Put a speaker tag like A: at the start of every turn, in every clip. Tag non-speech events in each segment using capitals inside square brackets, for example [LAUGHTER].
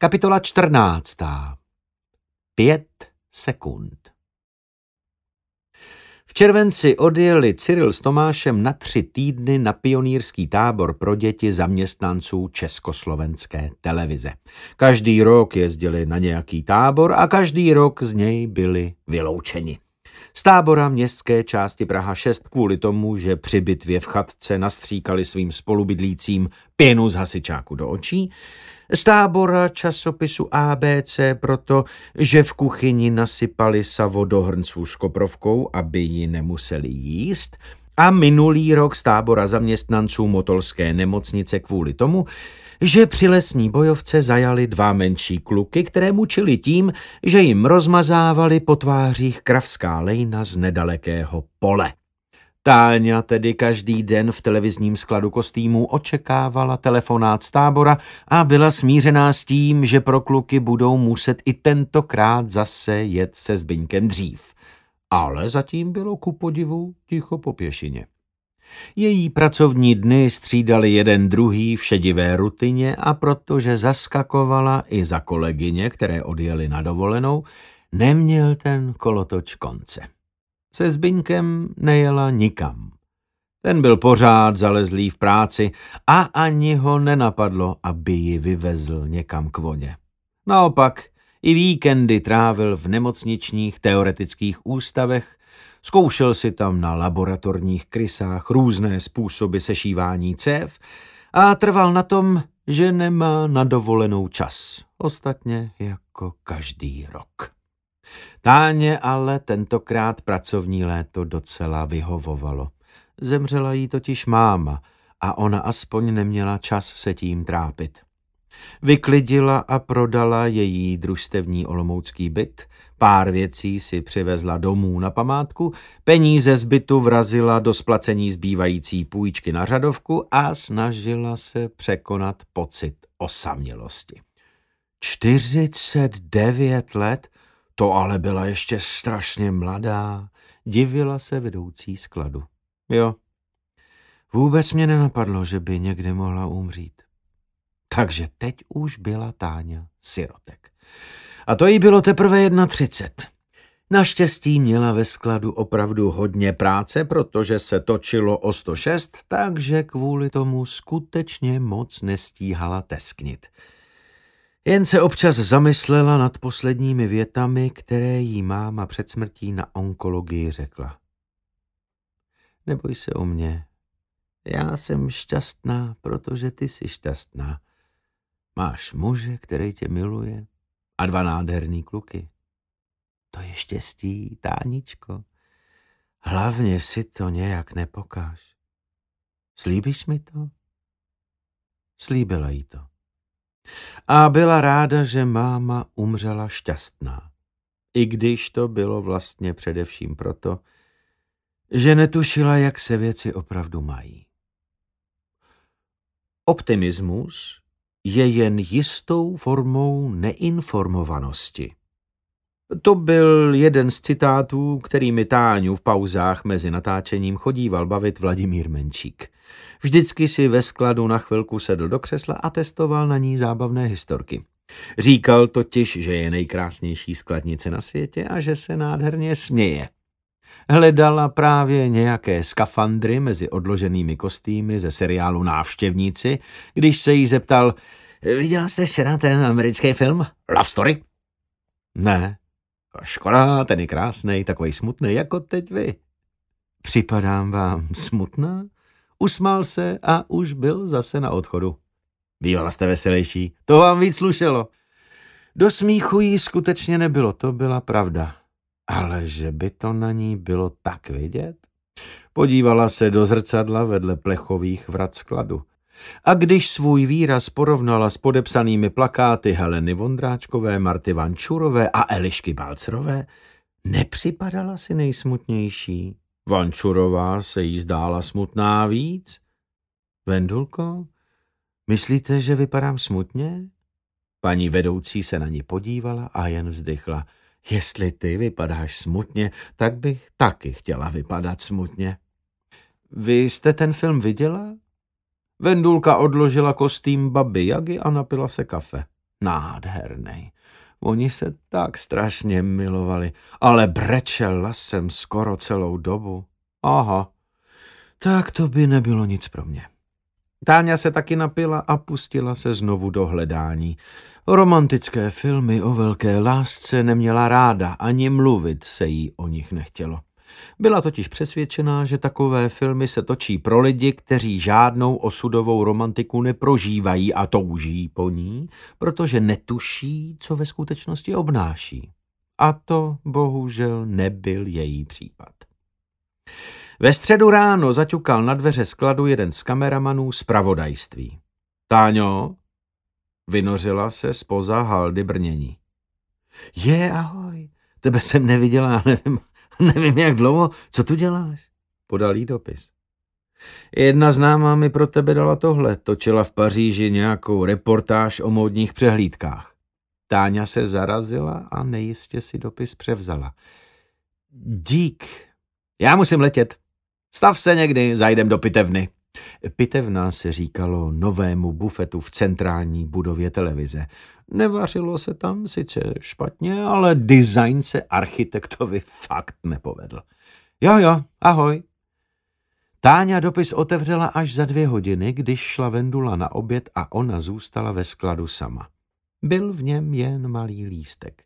A: Kapitola 14. Pět sekund. V červenci odjeli Cyril s Tomášem na tři týdny na pionýrský tábor pro děti zaměstnanců Československé televize. Každý rok jezdili na nějaký tábor a každý rok z něj byli vyloučeni. Z tábora městské části Praha 6 kvůli tomu, že při bitvě v chatce nastříkali svým spolubydlícím pěnu z hasičáku do očí, z tábora časopisu ABC proto, že v kuchyni nasypali savo do hrnců s koprovkou, aby ji nemuseli jíst, a minulý rok z tábora zaměstnanců Motolské nemocnice kvůli tomu, že při lesní bojovce zajali dva menší kluky, které mučili tím, že jim rozmazávali po tvářích kravská lejna z nedalekého pole. Táňa tedy každý den v televizním skladu kostýmů očekávala telefonát z tábora a byla smířená s tím, že pro kluky budou muset i tentokrát zase jet se Zbyňkem dřív. Ale zatím bylo ku podivu ticho po pěšině. Její pracovní dny střídali jeden druhý v šedivé rutině a protože zaskakovala i za kolegyně, které odjeli na dovolenou, neměl ten kolotoč konce. Se Zbyňkem nejela nikam. Ten byl pořád zalezlý v práci a ani ho nenapadlo, aby ji vyvezl někam k vodě. Naopak, i víkendy trávil v nemocničních teoretických ústavech, zkoušel si tam na laboratorních krysách různé způsoby sešívání cév a trval na tom, že nemá na dovolenou čas. Ostatně jako každý rok. Táně ale tentokrát pracovní léto docela vyhovovalo. Zemřela jí totiž máma a ona aspoň neměla čas se tím trápit. Vyklidila a prodala její družstevní olomoucký byt, pár věcí si přivezla domů na památku, peníze z bytu vrazila do splacení zbývající půjčky na řadovku a snažila se překonat pocit osamělosti. 49 let to ale byla ještě strašně mladá, divila se vedoucí skladu. Jo, vůbec mě nenapadlo, že by někdy mohla umřít. Takže teď už byla Táňa sirotek. A to jí bylo teprve 31. Naštěstí měla ve skladu opravdu hodně práce, protože se točilo o 106, takže kvůli tomu skutečně moc nestíhala tesknit. Jen se občas zamyslela nad posledními větami, které jí máma před smrtí na onkologii řekla. Neboj se o mě. Já jsem šťastná, protože ty jsi šťastná. Máš muže, který tě miluje a dva nádherný kluky. To je štěstí, táničko. Hlavně si to nějak nepokáž. Slíbíš mi to? Slíbila jí to a byla ráda, že máma umřela šťastná. I když to bylo vlastně především proto, že netušila, jak se věci opravdu mají. Optimismus je jen jistou formou neinformovanosti. To byl jeden z citátů, kterými Táňu v pauzách mezi natáčením chodíval bavit Vladimír Menčík. Vždycky si ve skladu na chvilku sedl do křesla a testoval na ní zábavné historky. Říkal totiž, že je nejkrásnější skladnice na světě a že se nádherně směje. Hledala právě nějaké skafandry mezi odloženými kostýmy ze seriálu Návštěvníci, když se jí zeptal, viděla jste včera ten americký film Love Story? Ne, Škoda, ten je krásný, takový smutný, jako teď vy. Připadám vám smutná? Usmál se a už byl zase na odchodu. Bývala jste veselější, to vám víc slušelo. Do smíchu jí skutečně nebylo, to byla pravda. Ale že by to na ní bylo tak vidět? Podívala se do zrcadla vedle plechových vrat skladu. A když svůj výraz porovnala s podepsanými plakáty Heleny Vondráčkové, Marty Vančurové a Elišky Balcerové, nepřipadala si nejsmutnější. Vančurová se jí zdála smutná víc. Vendulko, myslíte, že vypadám smutně? Paní vedoucí se na ní podívala a jen vzdychla. Jestli ty vypadáš smutně, tak bych taky chtěla vypadat smutně. Vy jste ten film viděla? Vendulka odložila kostým baby Jagy a napila se kafe. Nádherný. Oni se tak strašně milovali, ale brečel lasem skoro celou dobu. Aha, tak to by nebylo nic pro mě. Táňa se taky napila a pustila se znovu do hledání. Romantické filmy o velké lásce neměla ráda, ani mluvit se jí o nich nechtělo. Byla totiž přesvědčená, že takové filmy se točí pro lidi, kteří žádnou osudovou romantiku neprožívají a touží po ní, protože netuší, co ve skutečnosti obnáší. A to bohužel nebyl její případ. Ve středu ráno zaťukal na dveře skladu jeden z kameramanů z pravodajství. Táňo, vynořila se spoza haldy brnění. Je, ahoj, tebe jsem neviděla, nevím, [LAUGHS] nevím jak dlouho, co tu děláš? Podal jí dopis. Jedna známá mi pro tebe dala tohle, točila v Paříži nějakou reportáž o módních přehlídkách. Táňa se zarazila a nejistě si dopis převzala. Dík, já musím letět. Stav se někdy, zajdem do pitevny. Pitevna se říkalo novému bufetu v centrální budově televize. Nevařilo se tam sice špatně, ale design se architektovi fakt nepovedl. Jo, jo, ahoj. Táňa dopis otevřela až za dvě hodiny, když šla Vendula na oběd a ona zůstala ve skladu sama. Byl v něm jen malý lístek.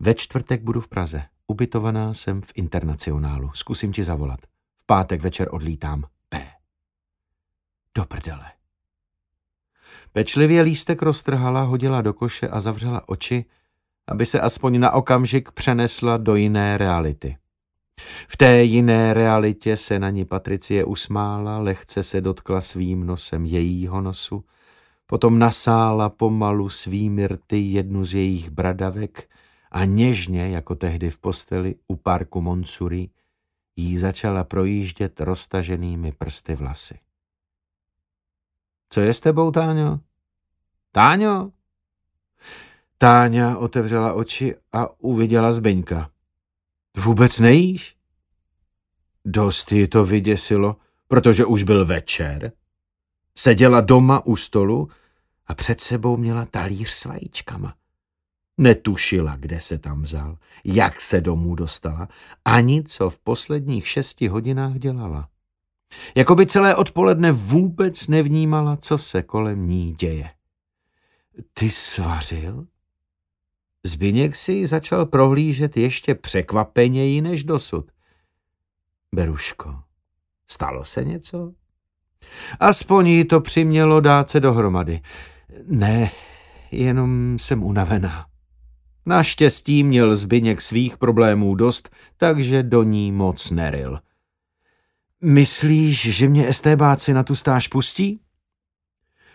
A: Ve čtvrtek budu v Praze. Ubytovaná jsem v internacionálu. Zkusím ti zavolat. V pátek večer odlítám. Do prdele. Pečlivě lístek roztrhala, hodila do koše a zavřela oči, aby se aspoň na okamžik přenesla do jiné reality. V té jiné realitě se na ní Patricie usmála, lehce se dotkla svým nosem jejího nosu, potom nasála pomalu svými rty jednu z jejich bradavek a něžně, jako tehdy v posteli u parku Monsuri, jí začala projíždět roztaženými prsty vlasy. Co je s tebou, Táňo? Táňo? Táňa otevřela oči a uviděla Zbeňka. Vůbec nejíš? Dost ji to vyděsilo, protože už byl večer. Seděla doma u stolu a před sebou měla talíř s vajíčkama. Netušila, kde se tam vzal, jak se domů dostala, ani co v posledních šesti hodinách dělala. Jakoby celé odpoledne vůbec nevnímala, co se kolem ní děje. Ty svařil? Zbyněk si začal prohlížet ještě překvapeněji než dosud. Beruško, stalo se něco? Aspoň jí to přimělo dát se dohromady. Ne, jenom jsem unavená. Naštěstí měl Zbyněk svých problémů dost, takže do ní moc neril. Myslíš, že mě estébáci na tu stáž pustí?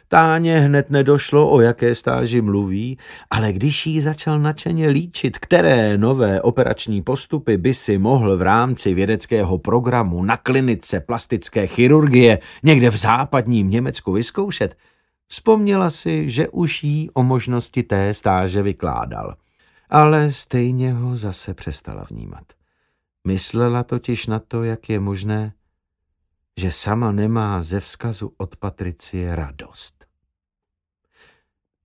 A: Táně hned nedošlo, o jaké stáži mluví, ale když jí začal načeně líčit, které nové operační postupy by si mohl v rámci vědeckého programu na klinice plastické chirurgie někde v západním Německu vyzkoušet, vzpomněla si, že už jí o možnosti té stáže vykládal. Ale stejně ho zase přestala vnímat. Myslela totiž na to, jak je možné, že sama nemá ze vzkazu od Patricie radost.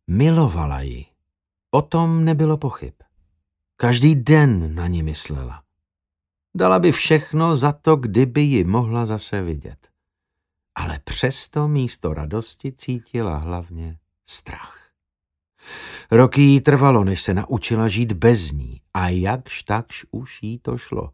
A: Milovala ji. O tom nebylo pochyb. Každý den na ní myslela. Dala by všechno za to, kdyby ji mohla zase vidět. Ale přesto místo radosti cítila hlavně strach. Roky jí trvalo, než se naučila žít bez ní a jakž takž už jí to šlo.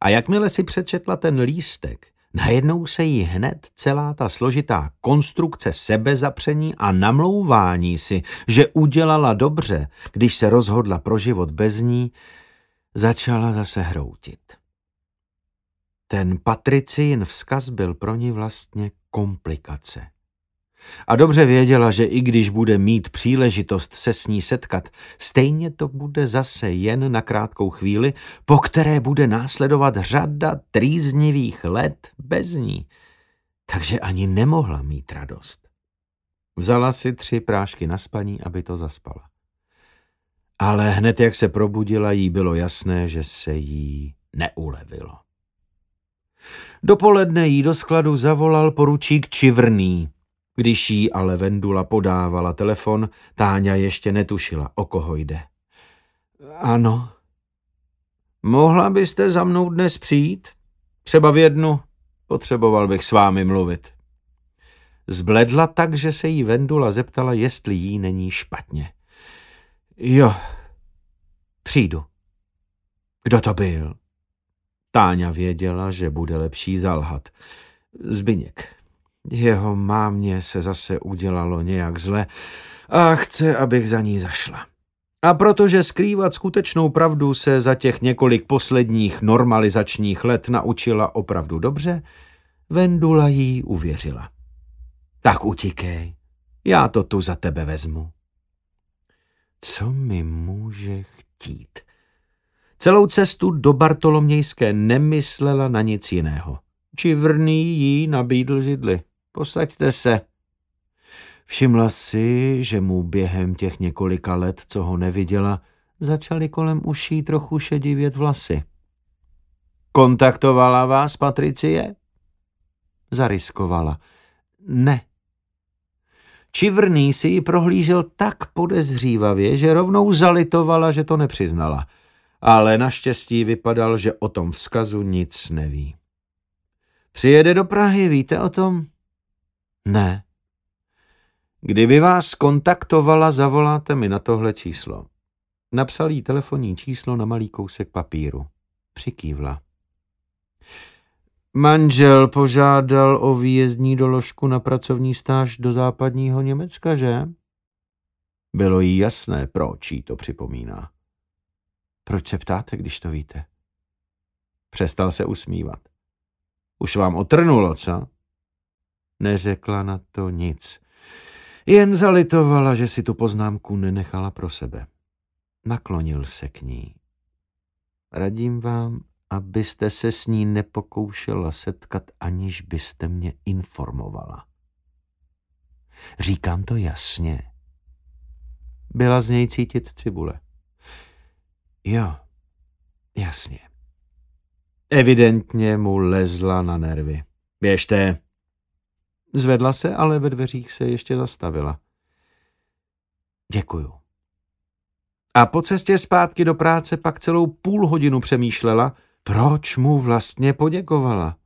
A: A jakmile si přečetla ten lístek, Najednou se jí hned celá ta složitá konstrukce sebezapření a namlouvání si, že udělala dobře, když se rozhodla pro život bez ní, začala zase hroutit. Ten Patricin vzkaz byl pro ní vlastně komplikace. A dobře věděla, že i když bude mít příležitost se s ní setkat, stejně to bude zase jen na krátkou chvíli, po které bude následovat řada trýznivých let bez ní. Takže ani nemohla mít radost. Vzala si tři prášky na spaní, aby to zaspala. Ale hned jak se probudila, jí bylo jasné, že se jí neulevilo. Dopoledne jí do skladu zavolal poručík Čivrný, Když jí ale Vendula podávala telefon, Táňa ještě netušila, o koho jde. Ano. Mohla byste za mnou dnes přijít? Třeba v jednu? Potřeboval bych s vámi mluvit. Zbledla tak, že se jí Vendula zeptala, jestli jí není špatně. Jo, přijdu. Kdo to byl? Táňa věděla, že bude lepší zalhat. Zbyněk. Jeho mámě se zase udělalo nějak zle a chce, abych za ní zašla. A protože skrývat skutečnou pravdu se za těch několik posledních normalizačních let naučila opravdu dobře, Vendula jí uvěřila. Tak utíkej, já to tu za tebe vezmu. Co mi může chtít? Celou cestu do Bartolomějské nemyslela na nic jiného. Čivrný jí nabídl židli. Posaďte se. Všimla si, že mu během těch několika let, co ho neviděla, začaly kolem uší trochu šedivět vlasy. Kontaktovala vás, Patricie? Zariskovala. Ne. Čivrný si ji prohlížel tak podezřívavě, že rovnou zalitovala, že to nepřiznala. Ale naštěstí vypadal, že o tom vzkazu nic neví. Přijede do Prahy, víte o tom? Ne. Kdyby vás kontaktovala, zavoláte mi na tohle číslo. Napsal jí telefonní číslo na malý kousek papíru. Přikývla. Manžel požádal o výjezdní doložku na pracovní stáž do západního Německa, že? Bylo jí jasné, proč jí to připomíná. Proč se ptáte, když to víte? Přestal se usmívat. Už vám otrnulo, co? Neřekla na to nic. Jen zalitovala, že si tu poznámku nenechala pro sebe. Naklonil se k ní. Radím vám, abyste se s ní nepokoušela setkat, aniž byste mě informovala. Říkám to jasně. Byla z něj cítit cibule. Jo, jasně. Evidentně mu lezla na nervy. Běžte. Zvedla se, ale ve dveřích se ještě zastavila. Děkuju. A po cestě zpátky do práce pak celou půl hodinu přemýšlela, proč mu vlastně poděkovala.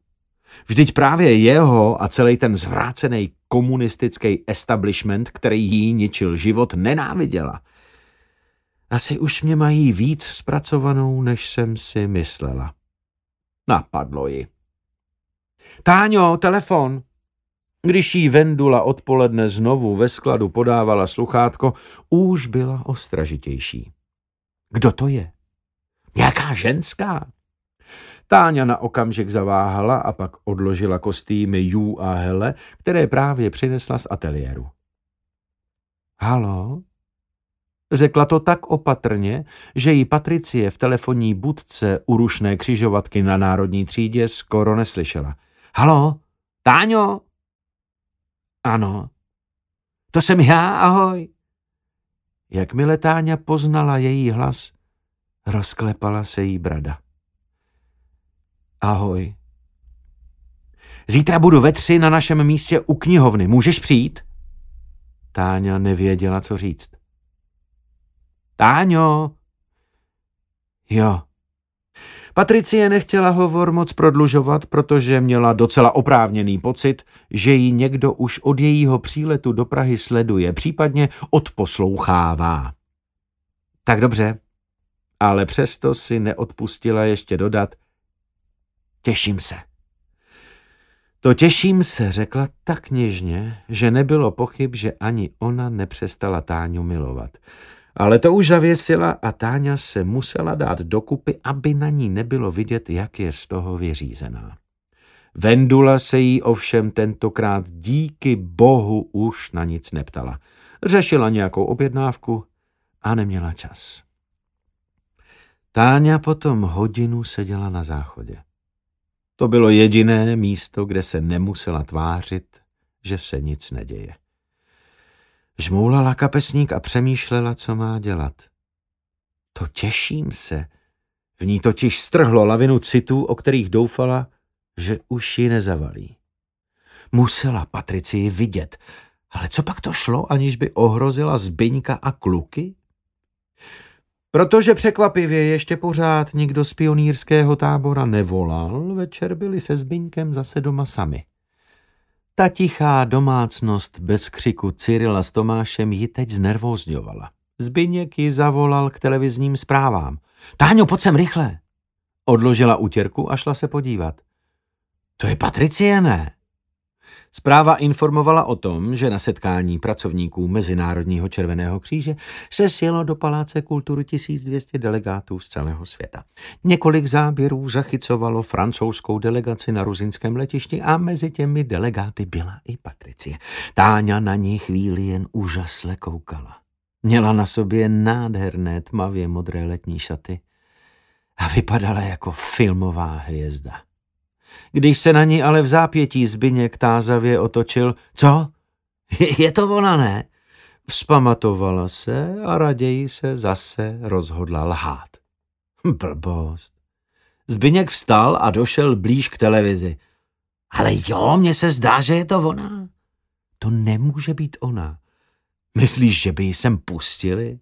A: Vždyť právě jeho a celý ten zvrácený komunistický establishment, který jí ničil život, nenáviděla. Asi už mě mají víc zpracovanou, než jsem si myslela. Napadlo ji. Táňo, telefon. Když jí Vendula odpoledne znovu ve skladu podávala sluchátko, už byla ostražitější. Kdo to je? Nějaká ženská? Táňa na okamžik zaváhala a pak odložila kostýmy Jú a Hele, které právě přinesla z ateliéru. Halo? Řekla to tak opatrně, že jí Patricie v telefonní budce u rušné křižovatky na národní třídě skoro neslyšela. Halo? Táňo? Ano. To jsem já, ahoj. Jakmile Táňa poznala její hlas, rozklepala se jí brada. Ahoj. Zítra budu ve tři na našem místě u knihovny. Můžeš přijít? Táňa nevěděla, co říct. Táňo! Jo. Patricie nechtěla hovor moc prodlužovat, protože měla docela oprávněný pocit, že ji někdo už od jejího příletu do Prahy sleduje, případně odposlouchává. Tak dobře, ale přesto si neodpustila ještě dodat, Těším se. To těším se, řekla tak něžně, že nebylo pochyb, že ani ona nepřestala Táňu milovat. Ale to už zavěsila a Táňa se musela dát dokupy, aby na ní nebylo vidět, jak je z toho vyřízená. Vendula se jí ovšem tentokrát díky bohu už na nic neptala. Řešila nějakou objednávku a neměla čas. Táňa potom hodinu seděla na záchodě. To bylo jediné místo, kde se nemusela tvářit, že se nic neděje. Žmoulala kapesník a přemýšlela, co má dělat. To těším se. V ní totiž strhlo lavinu citů, o kterých doufala, že už ji nezavalí. Musela Patricii vidět, ale co pak to šlo, aniž by ohrozila Zbyňka a kluky? Protože překvapivě ještě pořád nikdo z pionýrského tábora nevolal, večer byli se Zbyňkem zase doma sami. Ta tichá domácnost bez křiku Cyrila s Tomášem ji teď znervózňovala. Zbyněk ji zavolal k televizním zprávám. Táňo, pojď sem rychle. Odložila utěrku a šla se podívat. To je Patricie, ne? Zpráva informovala o tom, že na setkání pracovníků Mezinárodního červeného kříže se sjelo do Paláce kultury 1200 delegátů z celého světa. Několik záběrů zachycovalo francouzskou delegaci na ruzinském letišti a mezi těmi delegáty byla i Patricie. Táňa na ní chvíli jen úžasle koukala. Měla na sobě nádherné tmavě modré letní šaty a vypadala jako filmová hvězda. Když se na ní ale v zápětí Zbyněk tázavě otočil, co? [LAUGHS] Je to ona, ne? Vzpamatovala se a raději se zase rozhodla lhát. [LAUGHS] Blbost. Zbyněk vstal a došel blíž k televizi. Ale jo, mně se zdá, že je to ona. To nemůže být ona. Myslíš, že by ji sem pustili?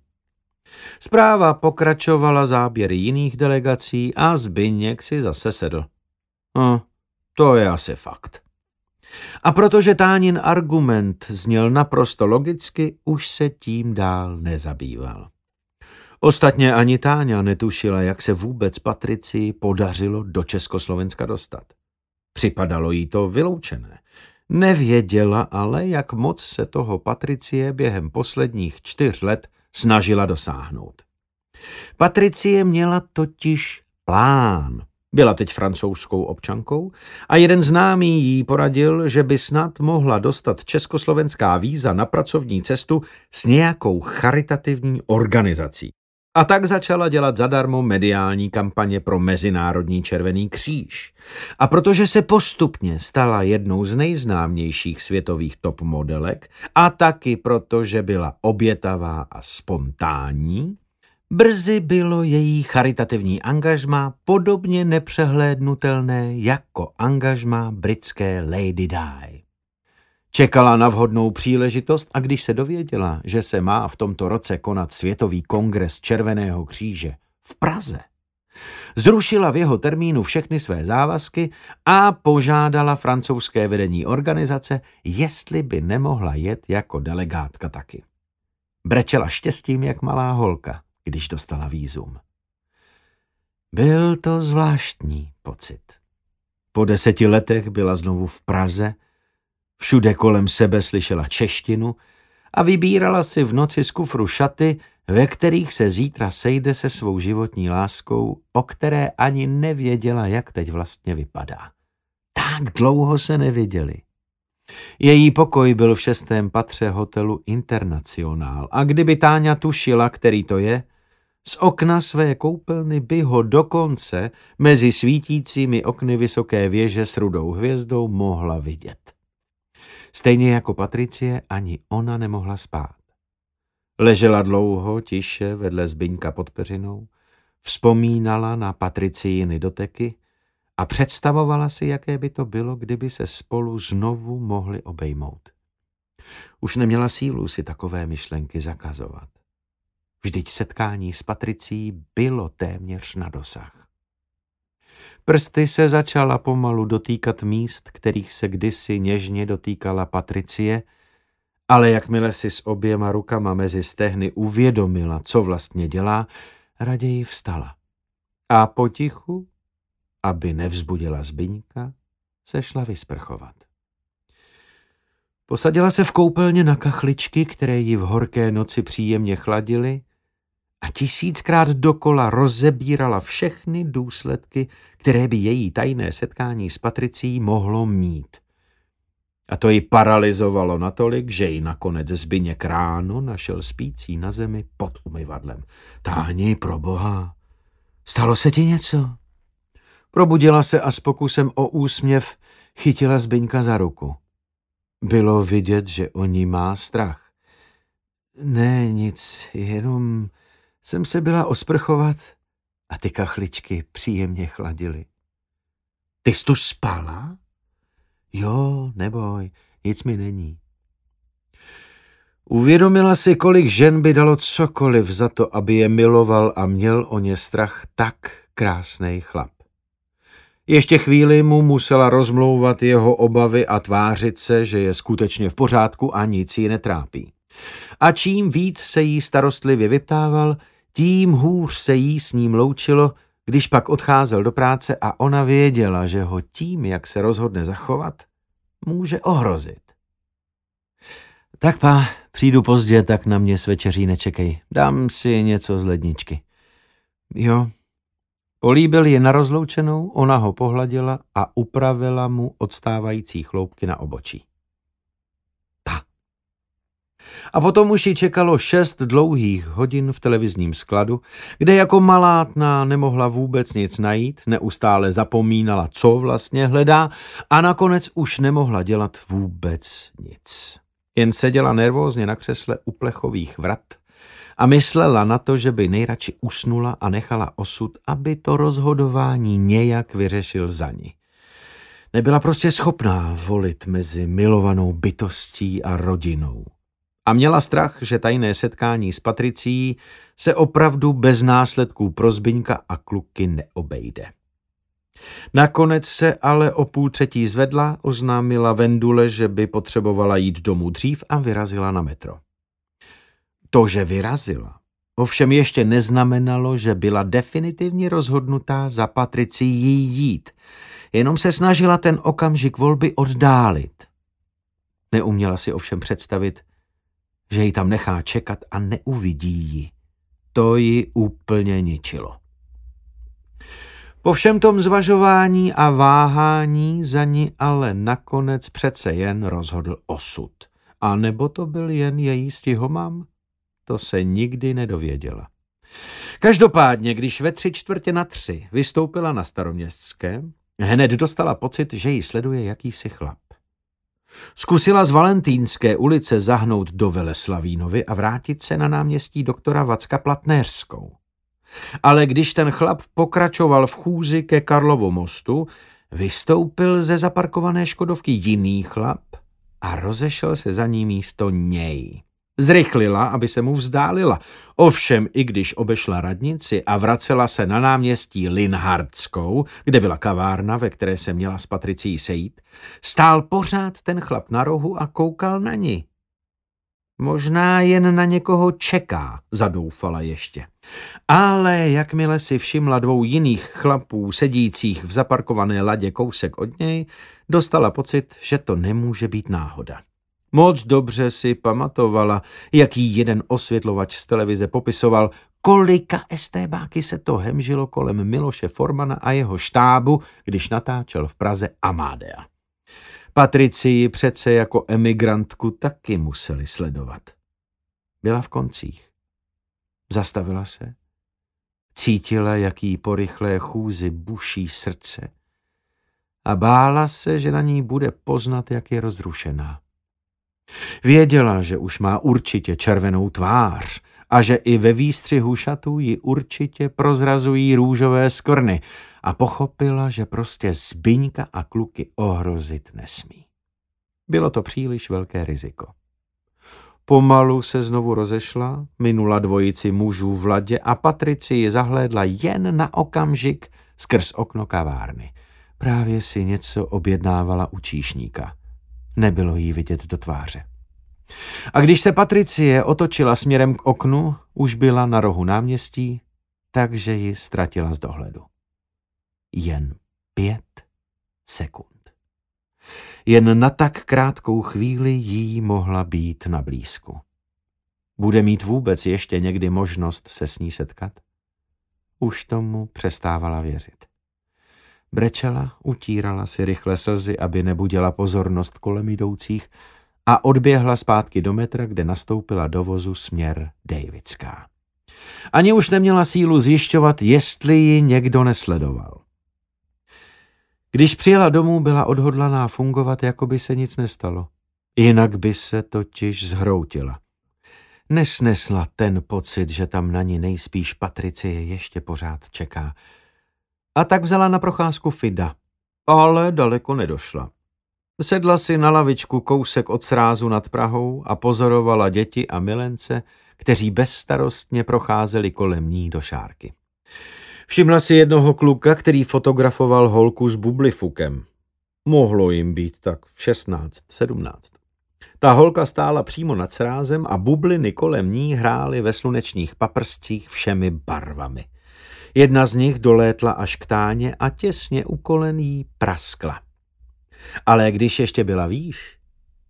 A: Zpráva pokračovala záběry jiných delegací a Zbyněk si zase sedl. No, to je asi fakt. A protože Tánin argument zněl naprosto logicky, už se tím dál nezabýval. Ostatně ani Táňa netušila, jak se vůbec Patrici podařilo do Československa dostat. Připadalo jí to vyloučené. Nevěděla ale, jak moc se toho Patricie během posledních čtyř let snažila dosáhnout. Patricie měla totiž plán. Byla teď francouzskou občankou a jeden známý jí poradil, že by snad mohla dostat československá víza na pracovní cestu s nějakou charitativní organizací. A tak začala dělat zadarmo mediální kampaně pro Mezinárodní červený kříž. A protože se postupně stala jednou z nejznámějších světových top modelek a taky protože byla obětavá a spontánní, brzy bylo její charitativní angažma podobně nepřehlédnutelné jako angažma britské Lady Di. Čekala na vhodnou příležitost a když se dověděla, že se má v tomto roce konat Světový kongres Červeného kříže v Praze, zrušila v jeho termínu všechny své závazky a požádala francouzské vedení organizace, jestli by nemohla jet jako delegátka taky. Brečela štěstím jak malá holka, když dostala výzum. Byl to zvláštní pocit. Po deseti letech byla znovu v Praze, Všude kolem sebe slyšela češtinu a vybírala si v noci z kufru šaty, ve kterých se zítra sejde se svou životní láskou, o které ani nevěděla, jak teď vlastně vypadá. Tak dlouho se neviděli. Její pokoj byl v šestém patře hotelu Internacionál a kdyby Táňa tušila, který to je, z okna své koupelny by ho dokonce mezi svítícími okny vysoké věže s rudou hvězdou mohla vidět. Stejně jako Patricie, ani ona nemohla spát. Ležela dlouho, tiše, vedle Zbyňka pod peřinou, vzpomínala na Patriciiny doteky a představovala si, jaké by to bylo, kdyby se spolu znovu mohli obejmout. Už neměla sílu si takové myšlenky zakazovat. Vždyť setkání s Patricí bylo téměř na dosah. Prsty se začala pomalu dotýkat míst, kterých se kdysi něžně dotýkala Patricie, ale jakmile si s oběma rukama mezi stehny uvědomila, co vlastně dělá, raději vstala. A potichu, aby nevzbudila Zbyňka, se šla vysprchovat. Posadila se v koupelně na kachličky, které ji v horké noci příjemně chladily a tisíckrát dokola rozebírala všechny důsledky, které by její tajné setkání s Patricí mohlo mít. A to ji paralizovalo natolik, že ji nakonec Zbyněk ráno našel spící na zemi pod umyvadlem. Táhni, pro boha, stalo se ti něco? Probudila se a s pokusem o úsměv chytila Zbyňka za ruku. Bylo vidět, že o ní má strach. Ne, nic, jenom jsem se byla osprchovat a ty kachličky příjemně chladily. Ty jsi tu spala? Jo, neboj, nic mi není. Uvědomila si, kolik žen by dalo cokoliv za to, aby je miloval a měl o ně strach tak krásný chlap. Ještě chvíli mu musela rozmlouvat jeho obavy a tvářit se, že je skutečně v pořádku a nic ji netrápí. A čím víc se jí starostlivě vyptával, tím hůř se jí s ním loučilo, když pak odcházel do práce a ona věděla, že ho tím, jak se rozhodne zachovat, může ohrozit. Tak pa, přijdu pozdě, tak na mě s večeří nečekej. Dám si něco z ledničky. Jo. Políbil je na rozloučenou, ona ho pohladila a upravila mu odstávající chloupky na obočí. A potom už ji čekalo šest dlouhých hodin v televizním skladu, kde jako malátná nemohla vůbec nic najít, neustále zapomínala, co vlastně hledá a nakonec už nemohla dělat vůbec nic. Jen seděla nervózně na křesle u plechových vrat a myslela na to, že by nejradši usnula a nechala osud, aby to rozhodování nějak vyřešil za ní. Nebyla prostě schopná volit mezi milovanou bytostí a rodinou. A měla strach, že tajné setkání s Patricí se opravdu bez následků pro Zbyňka a kluky neobejde. Nakonec se ale o půl třetí zvedla, oznámila Vendule, že by potřebovala jít domů dřív a vyrazila na metro. To, že vyrazila, ovšem ještě neznamenalo, že byla definitivně rozhodnutá za Patricií jít, jenom se snažila ten okamžik volby oddálit. Neuměla si ovšem představit, že ji tam nechá čekat a neuvidí ji. To ji úplně ničilo. Po všem tom zvažování a váhání za ní ale nakonec přece jen rozhodl osud. A nebo to byl jen její stihomam? To se nikdy nedověděla. Každopádně, když ve tři čtvrtě na tři vystoupila na staroměstské, hned dostala pocit, že ji sleduje jakýsi chlap. Zkusila z Valentínské ulice zahnout do Veleslavínovy a vrátit se na náměstí doktora Vacka Platnéřskou. Ale když ten chlap pokračoval v chůzi ke Karlovu mostu, vystoupil ze zaparkované Škodovky jiný chlap a rozešel se za ní místo něj. Zrychlila, aby se mu vzdálila. Ovšem, i když obešla radnici a vracela se na náměstí Linhardskou, kde byla kavárna, ve které se měla s Patricí sejít, stál pořád ten chlap na rohu a koukal na ní. Možná jen na někoho čeká, zadoufala ještě. Ale jakmile si všimla dvou jiných chlapů sedících v zaparkované ladě kousek od něj, dostala pocit, že to nemůže být náhoda. Moc dobře si pamatovala, jaký jeden osvětlovač z televize popisoval, kolika estébáky se to hemžilo kolem Miloše Formana a jeho štábu, když natáčel v Praze Amádea. Patricii přece jako emigrantku taky museli sledovat. Byla v koncích. Zastavila se. Cítila, jaký po rychlé chůzi buší srdce. A bála se, že na ní bude poznat, jak je rozrušená. Věděla, že už má určitě červenou tvář a že i ve výstřihu šatů ji určitě prozrazují růžové skorny a pochopila, že prostě Zbyňka a kluky ohrozit nesmí. Bylo to příliš velké riziko. Pomalu se znovu rozešla, minula dvojici mužů v ladě a Patrici ji zahlédla jen na okamžik skrz okno kavárny. Právě si něco objednávala u číšníka. Nebylo jí vidět do tváře. A když se Patricie otočila směrem k oknu, už byla na rohu náměstí, takže ji ztratila z dohledu. Jen pět sekund. Jen na tak krátkou chvíli jí mohla být na blízku. Bude mít vůbec ještě někdy možnost se s ní setkat? Už tomu přestávala věřit. Brečela, utírala si rychle slzy, aby nebudila pozornost kolem jdoucích a odběhla zpátky do metra, kde nastoupila do vozu směr Davidská. Ani už neměla sílu zjišťovat, jestli ji někdo nesledoval. Když přijela domů, byla odhodlaná fungovat, jako by se nic nestalo. Jinak by se totiž zhroutila. Nesnesla ten pocit, že tam na ní nejspíš Patricie ještě pořád čeká. A tak vzala na procházku Fida, ale daleko nedošla. Sedla si na lavičku kousek od srázu nad Prahou a pozorovala děti a milence, kteří bezstarostně procházeli kolem ní do šárky. Všimla si jednoho kluka, který fotografoval holku s bublifukem. Mohlo jim být tak 16, 17. Ta holka stála přímo nad srázem a bubliny kolem ní hrály ve slunečních paprscích všemi barvami. Jedna z nich dolétla až k táně a těsně u kolen jí praskla. Ale když ještě byla výš,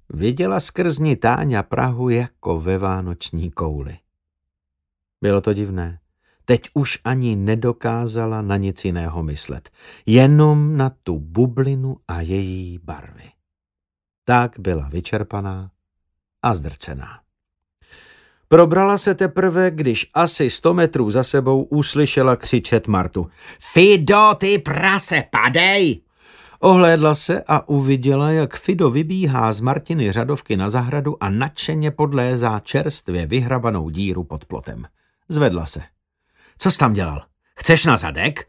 A: viděla skrz ní Táňa Prahu jako ve vánoční kouli. Bylo to divné. Teď už ani nedokázala na nic jiného myslet, jenom na tu bublinu a její barvy. Tak byla vyčerpaná a zdrcená. Probrala se teprve, když asi sto metrů za sebou uslyšela křičet Martu.
B: Fido, ty prase, padej!
A: Ohlédla se a uviděla, jak Fido vybíhá z Martiny řadovky na zahradu a nadšeně podlézá čerstvě vyhrabanou díru pod plotem. Zvedla se.
B: Co jsi tam dělal? Chceš na zadek?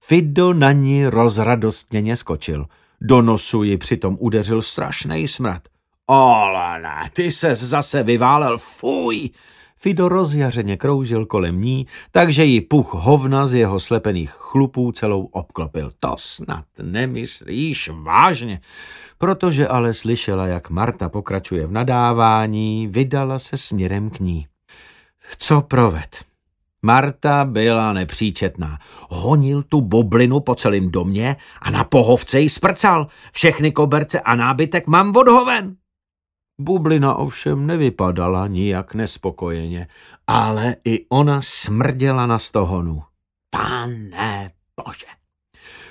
A: Fido na ní rozradostněně skočil. Do nosu ji přitom udeřil strašný smrad.
B: Ne, ty ses zase vyválel, fuj!
A: Fido rozjařeně kroužil kolem ní, takže ji puch hovna z jeho slepených chlupů celou obklopil. To snad nemyslíš vážně. Protože ale slyšela, jak Marta pokračuje v nadávání, vydala se směrem k ní. Co proved? Marta byla nepříčetná. Honil tu boblinu po celém domě a na pohovce jí sprcal. Všechny koberce a nábytek mám odhoven. Bublina ovšem nevypadala nijak nespokojeně, ale i ona smrděla na stohonu.
B: Pane bože!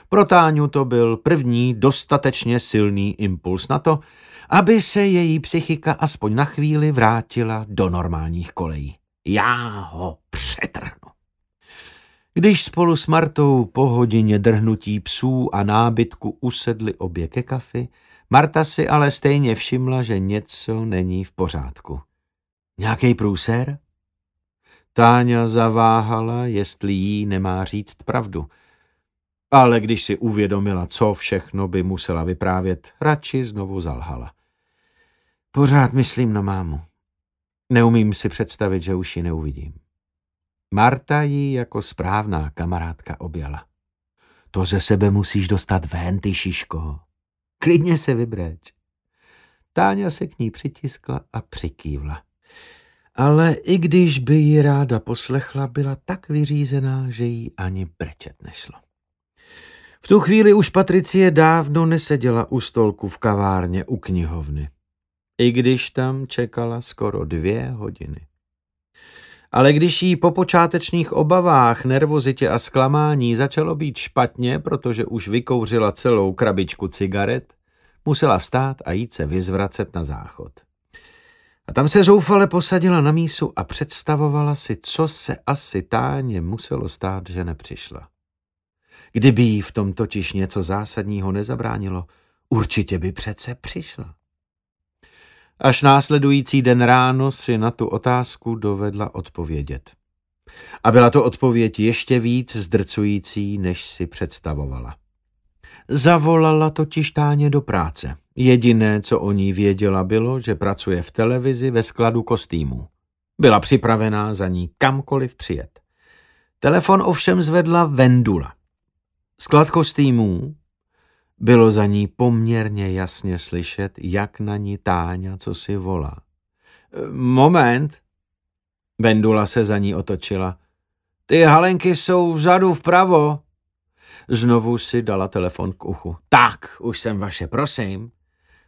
A: Pro Táňu to byl první dostatečně silný impuls na to, aby se její psychika aspoň na chvíli vrátila do normálních kolejí.
B: Já ho přetrhnu.
A: Když spolu s Martou po hodině drhnutí psů a nábytku usedli obě ke kafi, Marta si ale stejně všimla, že něco není v pořádku. Nějaký průser? Táňa zaváhala, jestli jí nemá říct pravdu. Ale když si uvědomila, co všechno by musela vyprávět, radši znovu zalhala. Pořád myslím na mámu. Neumím si představit, že už ji neuvidím. Marta ji jako správná kamarádka objala. To ze sebe musíš dostat ven, ty šiško. Klidně se vybreč. Táňa se k ní přitiskla a přikývla. Ale i když by ji ráda poslechla, byla tak vyřízená, že jí ani brečet nešlo. V tu chvíli už Patricie dávno neseděla u stolku v kavárně u knihovny. I když tam čekala skoro dvě hodiny. Ale když jí po počátečních obavách, nervozitě a zklamání začalo být špatně, protože už vykouřila celou krabičku cigaret, musela vstát a jít se vyzvracet na záchod. A tam se zoufale posadila na mísu a představovala si, co se asi táně muselo stát, že nepřišla. Kdyby jí v tom totiž něco zásadního nezabránilo, určitě by přece přišla. Až následující den ráno si na tu otázku dovedla odpovědět. A byla to odpověď ještě víc zdrcující, než si představovala. Zavolala totiž táně do práce. Jediné, co o ní věděla, bylo, že pracuje v televizi ve skladu kostýmů. Byla připravená za ní kamkoliv přijet. Telefon ovšem zvedla Vendula. Sklad kostýmů bylo za ní poměrně jasně slyšet, jak na ní Táňa co si volá. Moment. Vendula se za ní otočila. Ty halenky jsou vzadu vpravo. Znovu si dala telefon k uchu. Tak, už jsem vaše, prosím.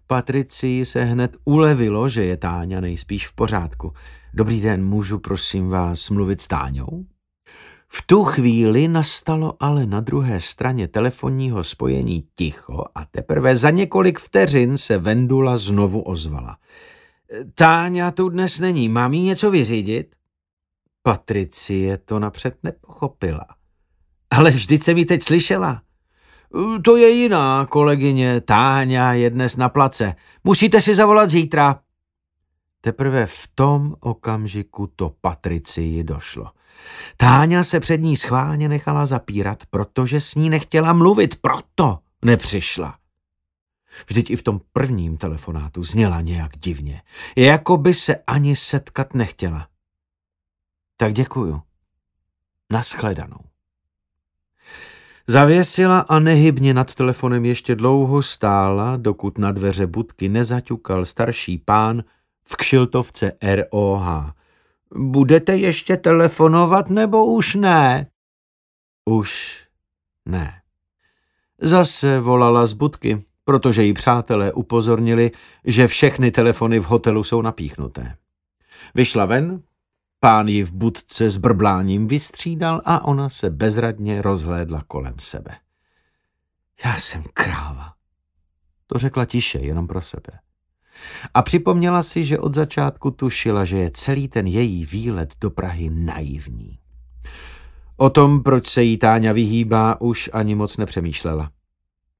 A: Patricii se hned ulevilo, že je Táňa nejspíš v pořádku. Dobrý den, můžu prosím vás mluvit s Táňou? V tu chvíli nastalo ale na druhé straně telefonního spojení ticho a teprve za několik vteřin se Vendula znovu ozvala. Táňa tu dnes není, mám jí něco vyřídit? Patricie to napřed nepochopila. Ale vždyť se mi teď slyšela. To je jiná kolegyně, Táňa je dnes na place. Musíte si zavolat zítra. Teprve v tom okamžiku to Patricii došlo. Táňa se před ní schválně nechala zapírat, protože s ní nechtěla mluvit, proto nepřišla. Vždyť i v tom prvním telefonátu zněla nějak divně, jako by se ani setkat nechtěla. Tak děkuju. Naschledanou. Zavěsila a nehybně nad telefonem ještě dlouho stála, dokud na dveře budky nezaťukal starší pán v kšiltovce ROH. Budete ještě telefonovat nebo už ne? Už ne. Zase volala z budky, protože jí přátelé upozornili, že všechny telefony v hotelu jsou napíchnuté. Vyšla ven, pán ji v budce s brbláním vystřídal a ona se bezradně rozhlédla kolem sebe. Já jsem kráva. To řekla tiše, jenom pro sebe. A připomněla si, že od začátku tušila, že je celý ten její výlet do Prahy naivní. O tom, proč se jí Táňa vyhýbá, už ani moc nepřemýšlela.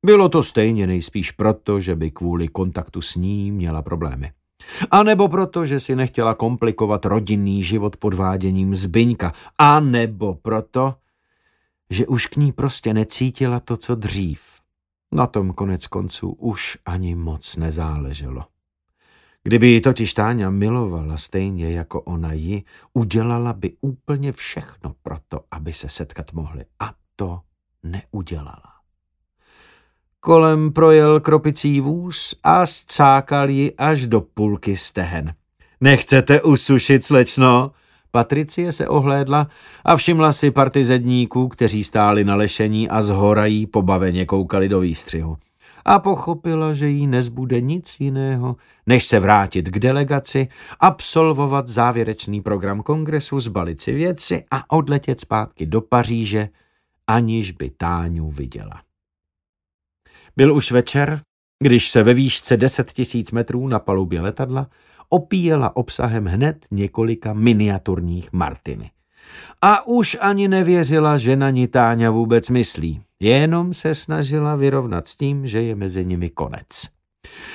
A: Bylo to stejně nejspíš proto, že by kvůli kontaktu s ní měla problémy. A nebo proto, že si nechtěla komplikovat rodinný život podváděním Zbyňka. A nebo proto, že už k ní prostě necítila to, co dřív. Na tom konec konců už ani moc nezáleželo. Kdyby ji totiž Táňa milovala stejně jako ona ji, udělala by úplně všechno proto, aby se setkat mohli. A to neudělala. Kolem projel kropicí vůz a scákal ji až do půlky stehen. Nechcete usušit, slečno? Patricie se ohlédla a všimla si party zedníků, kteří stáli na lešení a zhorají pobaveně koukali do výstřihu a pochopila, že jí nezbude nic jiného, než se vrátit k delegaci, absolvovat závěrečný program kongresu, zbalit si věci a odletět zpátky do Paříže, aniž by Táňu viděla. Byl už večer, když se ve výšce 10 tisíc metrů na palubě letadla opíjela obsahem hned několika miniaturních Martiny. A už ani nevěřila, že na ní Táňa vůbec myslí. Jenom se snažila vyrovnat s tím, že je mezi nimi konec.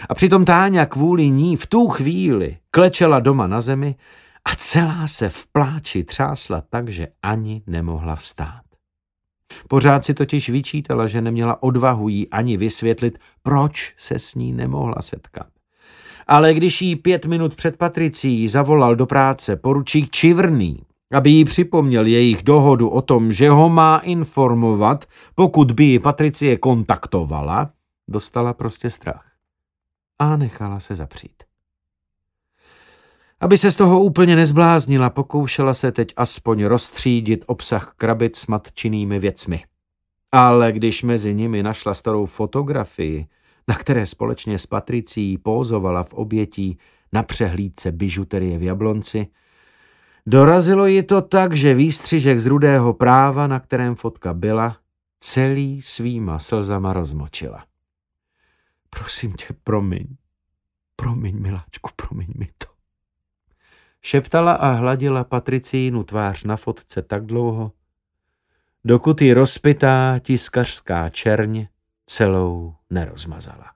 A: A přitom Táňa kvůli ní v tu chvíli klečela doma na zemi a celá se v pláči třásla tak, že ani nemohla vstát. Pořád si totiž vyčítala, že neměla odvahu jí ani vysvětlit, proč se s ní nemohla setkat. Ale když jí pět minut před Patricí zavolal do práce poručík Čivrný, aby jí připomněl jejich dohodu o tom, že ho má informovat, pokud by ji Patricie kontaktovala, dostala prostě strach. A nechala se zapřít. Aby se z toho úplně nezbláznila, pokoušela se teď aspoň rozstřídit obsah krabic s matčinými věcmi. Ale když mezi nimi našla starou fotografii, na které společně s Patricí pózovala v obětí na přehlídce bižuterie v Jablonci, Dorazilo ji to tak, že výstřižek z rudého práva, na kterém fotka byla, celý svýma slzama rozmočila. Prosím tě, promiň. Promiň, miláčku, promiň mi to. Šeptala a hladila Patricínu tvář na fotce tak dlouho, dokud ji rozpitá tiskařská čerň celou nerozmazala.